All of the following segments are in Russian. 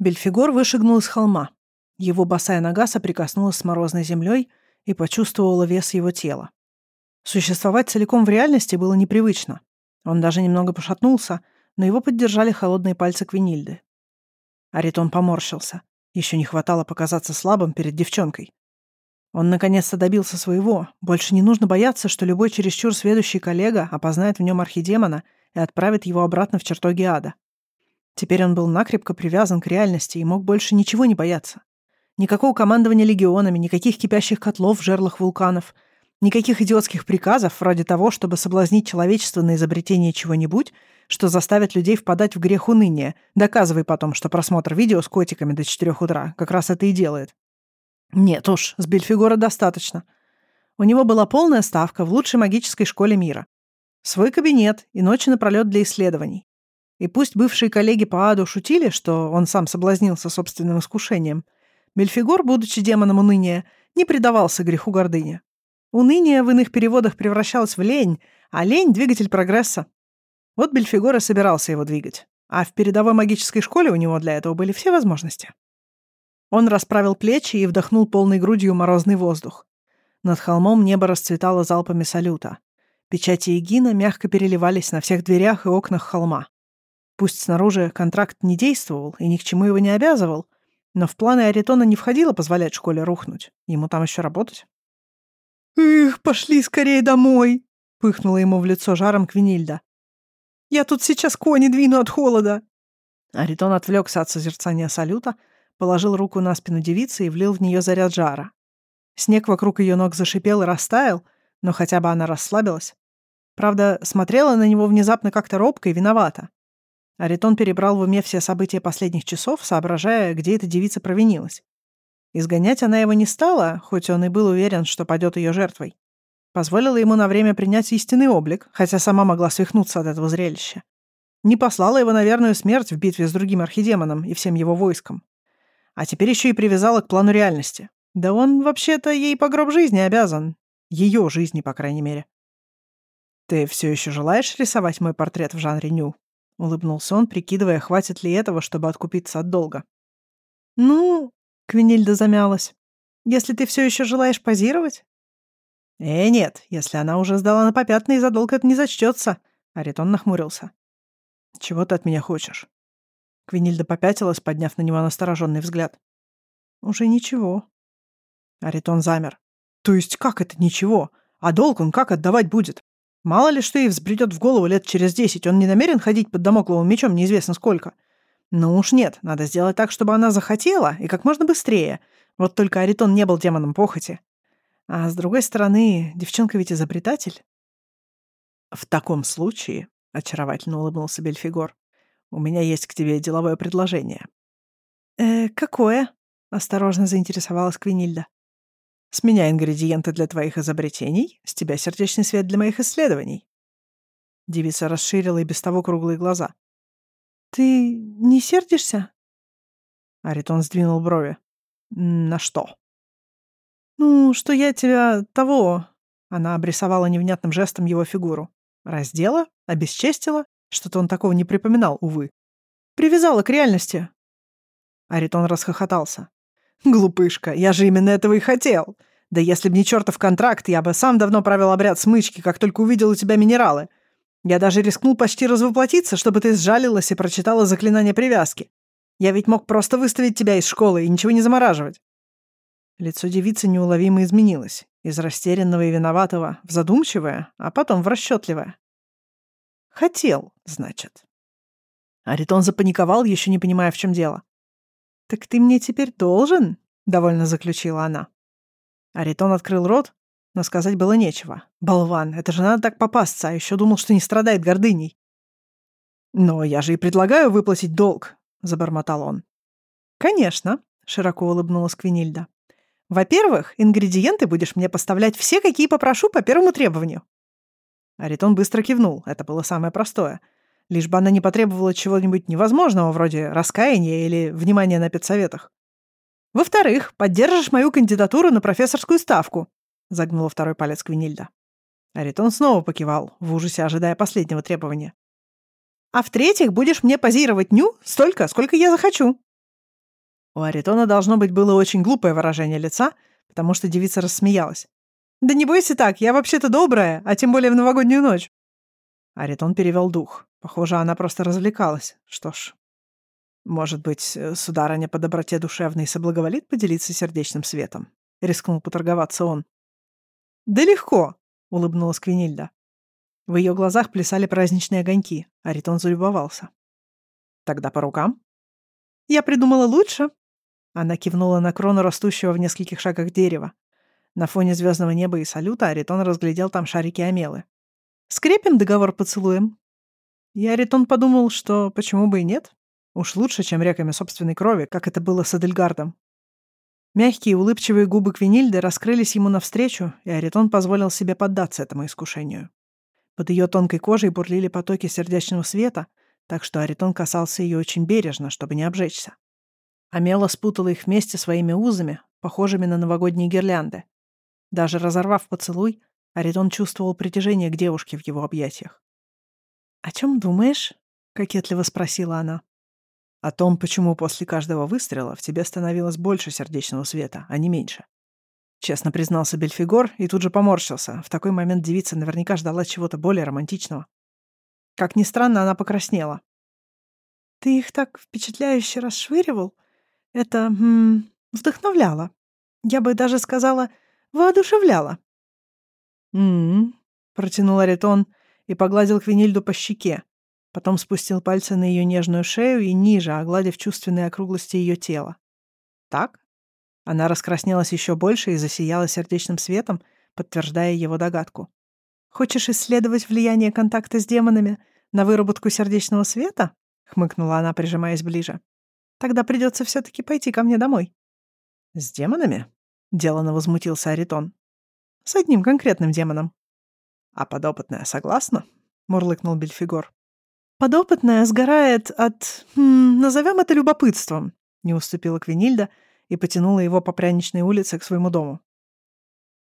Бельфигор вышагнул из холма. Его босая нога соприкоснулась с морозной землей и почувствовала вес его тела. Существовать целиком в реальности было непривычно. Он даже немного пошатнулся, но его поддержали холодные пальцы Квинильды. Аритон поморщился. Еще не хватало показаться слабым перед девчонкой. Он наконец-то добился своего. Больше не нужно бояться, что любой чересчур сведущий коллега опознает в нем архидемона и отправит его обратно в чертоги ада. Теперь он был накрепко привязан к реальности и мог больше ничего не бояться. Никакого командования легионами, никаких кипящих котлов в жерлах вулканов, никаких идиотских приказов вроде того, чтобы соблазнить человечество на изобретение чего-нибудь, что заставит людей впадать в грех уныния, доказывай потом, что просмотр видео с котиками до 4 утра как раз это и делает. Нет уж, с Бельфигора достаточно. У него была полная ставка в лучшей магической школе мира. Свой кабинет и ночи напролет для исследований. И пусть бывшие коллеги по аду шутили, что он сам соблазнился собственным искушением, Бельфигор, будучи демоном уныния, не предавался греху гордыни. Уныние в иных переводах превращалось в лень, а лень — двигатель прогресса. Вот Бельфигор и собирался его двигать. А в передовой магической школе у него для этого были все возможности. Он расправил плечи и вдохнул полной грудью морозный воздух. Над холмом небо расцветало залпами салюта. Печати Егина мягко переливались на всех дверях и окнах холма. Пусть снаружи контракт не действовал и ни к чему его не обязывал, но в планы Аритона не входило позволять школе рухнуть. Ему там еще работать. «Эх, пошли скорее домой!» — пыхнула ему в лицо жаром Квинильда. «Я тут сейчас кони двину от холода!» Аритон отвлекся от созерцания салюта, положил руку на спину девицы и влил в нее заряд жара. Снег вокруг ее ног зашипел и растаял, но хотя бы она расслабилась. Правда, смотрела на него внезапно как-то робко и виновата. Аритон перебрал в уме все события последних часов, соображая, где эта девица провинилась. Изгонять она его не стала, хоть он и был уверен, что падет ее жертвой. Позволила ему на время принять истинный облик, хотя сама могла свихнуться от этого зрелища. Не послала его на верную смерть в битве с другим архидемоном и всем его войском. А теперь еще и привязала к плану реальности. Да он, вообще-то, ей по гроб жизни обязан. Ее жизни, по крайней мере. «Ты все еще желаешь рисовать мой портрет в жанре ню?» — улыбнулся он, прикидывая, хватит ли этого, чтобы откупиться от долга. «Ну...» — Квинильда замялась. «Если ты все еще желаешь позировать?» «Э, нет, если она уже сдала на попятный, за долг это не зачтется», — Аритон нахмурился. «Чего ты от меня хочешь?» Квинильда попятилась, подняв на него настороженный взгляд. «Уже ничего». Аритон замер. «То есть как это ничего? А долг он как отдавать будет?» Мало ли что ей взбредет в голову лет через десять, он не намерен ходить под домокловым мечом неизвестно сколько. Ну уж нет, надо сделать так, чтобы она захотела, и как можно быстрее. Вот только Аритон не был демоном похоти. А с другой стороны, девчонка ведь изобретатель. В таком случае, — очаровательно улыбнулся Бельфигор, — у меня есть к тебе деловое предложение. «Э, какое?» — осторожно заинтересовалась Квинильда. С меня ингредиенты для твоих изобретений, с тебя сердечный свет для моих исследований». Девица расширила и без того круглые глаза. «Ты не сердишься?» Аритон сдвинул брови. «На что?» «Ну, что я тебя того...» Она обрисовала невнятным жестом его фигуру. «Раздела? Обесчестила?» Что-то он такого не припоминал, увы. «Привязала к реальности». Аритон расхохотался. «Глупышка, я же именно этого и хотел. Да если б не чертов контракт, я бы сам давно провел обряд смычки, как только увидел у тебя минералы. Я даже рискнул почти развоплотиться, чтобы ты сжалилась и прочитала заклинание привязки. Я ведь мог просто выставить тебя из школы и ничего не замораживать». Лицо девицы неуловимо изменилось. Из растерянного и виноватого в задумчивое, а потом в расчетливое. «Хотел, значит». Аритон запаниковал, еще не понимая, в чем дело. «Так ты мне теперь должен?» — довольно заключила она. Аритон открыл рот, но сказать было нечего. «Болван, это же надо так попасться, а еще думал, что не страдает гордыней». «Но я же и предлагаю выплатить долг», — забормотал он. «Конечно», — широко улыбнулась Квинильда. «Во-первых, ингредиенты будешь мне поставлять все, какие попрошу по первому требованию». Аритон быстро кивнул, это было самое простое — лишь бы она не потребовала чего-нибудь невозможного, вроде раскаяния или внимания на педсоветах. «Во-вторых, поддержишь мою кандидатуру на профессорскую ставку», — загнула второй палец Квинильда. Аритон снова покивал, в ужасе ожидая последнего требования. «А в-третьих, будешь мне позировать ню столько, сколько я захочу». У Аритона должно быть было очень глупое выражение лица, потому что девица рассмеялась. «Да не бойся так, я вообще-то добрая, а тем более в новогоднюю ночь». Аритон перевел дух. Похоже, она просто развлекалась. Что ж, может быть, э, сударыня по доброте душевной соблаговолит поделиться сердечным светом? Рискнул поторговаться он. «Да легко», — улыбнулась Квинильда. В ее глазах плясали праздничные огоньки. Аритон залюбовался. «Тогда по рукам?» «Я придумала лучше». Она кивнула на крону растущего в нескольких шагах дерева. На фоне звездного неба и салюта Аритон разглядел там шарики Амелы. Скрепим договор поцелуем?» И Аритон подумал, что почему бы и нет. Уж лучше, чем реками собственной крови, как это было с Адельгардом. Мягкие улыбчивые губы Квинильды раскрылись ему навстречу, и Аритон позволил себе поддаться этому искушению. Под ее тонкой кожей бурлили потоки сердечного света, так что Аритон касался ее очень бережно, чтобы не обжечься. Амела спутала их вместе своими узами, похожими на новогодние гирлянды. Даже разорвав поцелуй, Аритон чувствовал притяжение к девушке в его объятиях. «О чем думаешь?» — кокетливо спросила она. «О том, почему после каждого выстрела в тебе становилось больше сердечного света, а не меньше». Честно признался Бельфигор и тут же поморщился. В такой момент девица наверняка ждала чего-то более романтичного. Как ни странно, она покраснела. «Ты их так впечатляюще расшвыривал? Это м вдохновляло. Я бы даже сказала, воодушевляло. «М-м-м», протянул Аритон и погладил Квинильду по щеке. Потом спустил пальцы на ее нежную шею и ниже, огладив чувственные округлости ее тела. «Так?» Она раскраснелась еще больше и засияла сердечным светом, подтверждая его догадку. «Хочешь исследовать влияние контакта с демонами на выработку сердечного света?» — хмыкнула она, прижимаясь ближе. «Тогда придется все-таки пойти ко мне домой». «С демонами?» — деланно возмутился Аритон. С одним конкретным демоном. А подопытная согласна? Мурлыкнул Бельфигор. Подопытная сгорает от... Хм, назовем это любопытством, не уступила Квинильда и потянула его по пряничной улице к своему дому.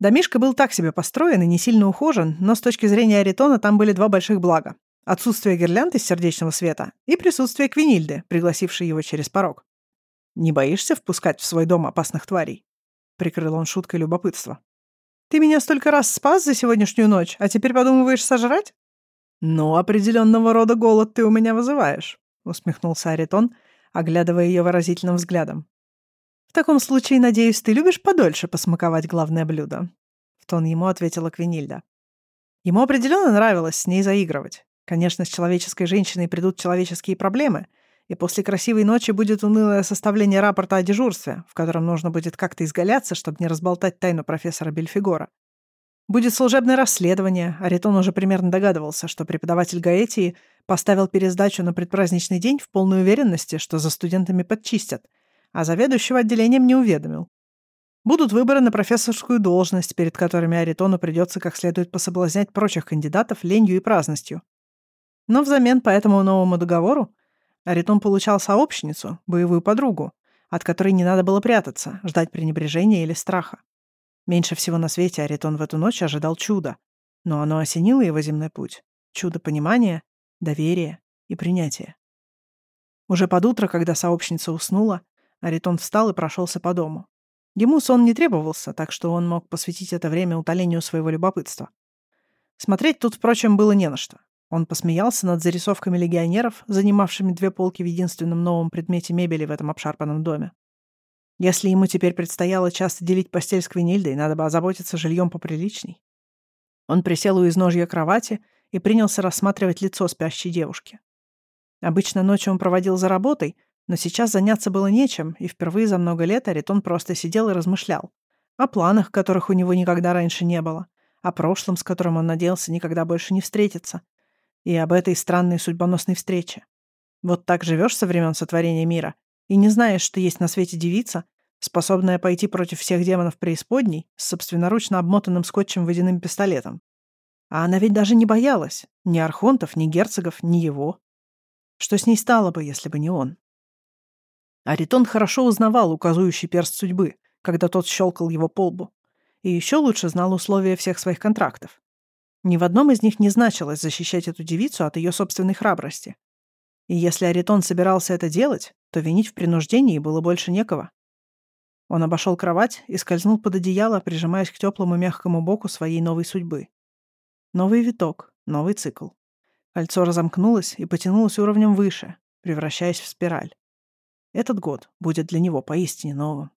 Домишко был так себе построен и не сильно ухожен, но с точки зрения Аритона там были два больших блага. Отсутствие гирлянды из сердечного света и присутствие Квинильды, пригласившей его через порог. «Не боишься впускать в свой дом опасных тварей?» — прикрыл он шуткой любопытства. Ты меня столько раз спас за сегодняшнюю ночь, а теперь подумываешь сожрать? Ну, определенного рода голод ты у меня вызываешь, усмехнулся Аритон, оглядывая ее выразительным взглядом. В таком случае, надеюсь, ты любишь подольше посмаковать главное блюдо. В тон ему ответила Квинильда. Ему определенно нравилось с ней заигрывать. Конечно, с человеческой женщиной придут человеческие проблемы — и после красивой ночи будет унылое составление рапорта о дежурстве, в котором нужно будет как-то изгаляться, чтобы не разболтать тайну профессора Бельфигора. Будет служебное расследование, Аритон уже примерно догадывался, что преподаватель Гаэтии поставил пересдачу на предпраздничный день в полной уверенности, что за студентами подчистят, а заведующего отделением не уведомил. Будут выборы на профессорскую должность, перед которыми Аритону придется как следует пособлазнять прочих кандидатов ленью и праздностью. Но взамен по этому новому договору Аритон получал сообщницу, боевую подругу, от которой не надо было прятаться, ждать пренебрежения или страха. Меньше всего на свете Аритон в эту ночь ожидал чуда, но оно осенило его земной путь. Чудо понимания, доверия и принятия. Уже под утро, когда сообщница уснула, Аритон встал и прошелся по дому. Ему сон не требовался, так что он мог посвятить это время утолению своего любопытства. Смотреть тут, впрочем, было не на что. Он посмеялся над зарисовками легионеров, занимавшими две полки в единственном новом предмете мебели в этом обшарпанном доме. Если ему теперь предстояло часто делить постель с Квинильдой, надо бы озаботиться жильем поприличней. Он присел у изножья кровати и принялся рассматривать лицо спящей девушки. Обычно ночью он проводил за работой, но сейчас заняться было нечем, и впервые за много лет Аритон просто сидел и размышлял. О планах, которых у него никогда раньше не было, о прошлом, с которым он надеялся никогда больше не встретиться, и об этой странной судьбоносной встрече. Вот так живешь со времен сотворения мира и не знаешь, что есть на свете девица, способная пойти против всех демонов преисподней с собственноручно обмотанным скотчем водяным пистолетом. А она ведь даже не боялась ни архонтов, ни герцогов, ни его. Что с ней стало бы, если бы не он? Аритон хорошо узнавал указующий перст судьбы, когда тот щелкал его по лбу, и еще лучше знал условия всех своих контрактов. Ни в одном из них не значилось защищать эту девицу от ее собственной храбрости. И если Аритон собирался это делать, то винить в принуждении было больше некого. Он обошел кровать и скользнул под одеяло, прижимаясь к теплому мягкому боку своей новой судьбы. Новый виток, новый цикл. Кольцо разомкнулось и потянулось уровнем выше, превращаясь в спираль. Этот год будет для него поистине новым.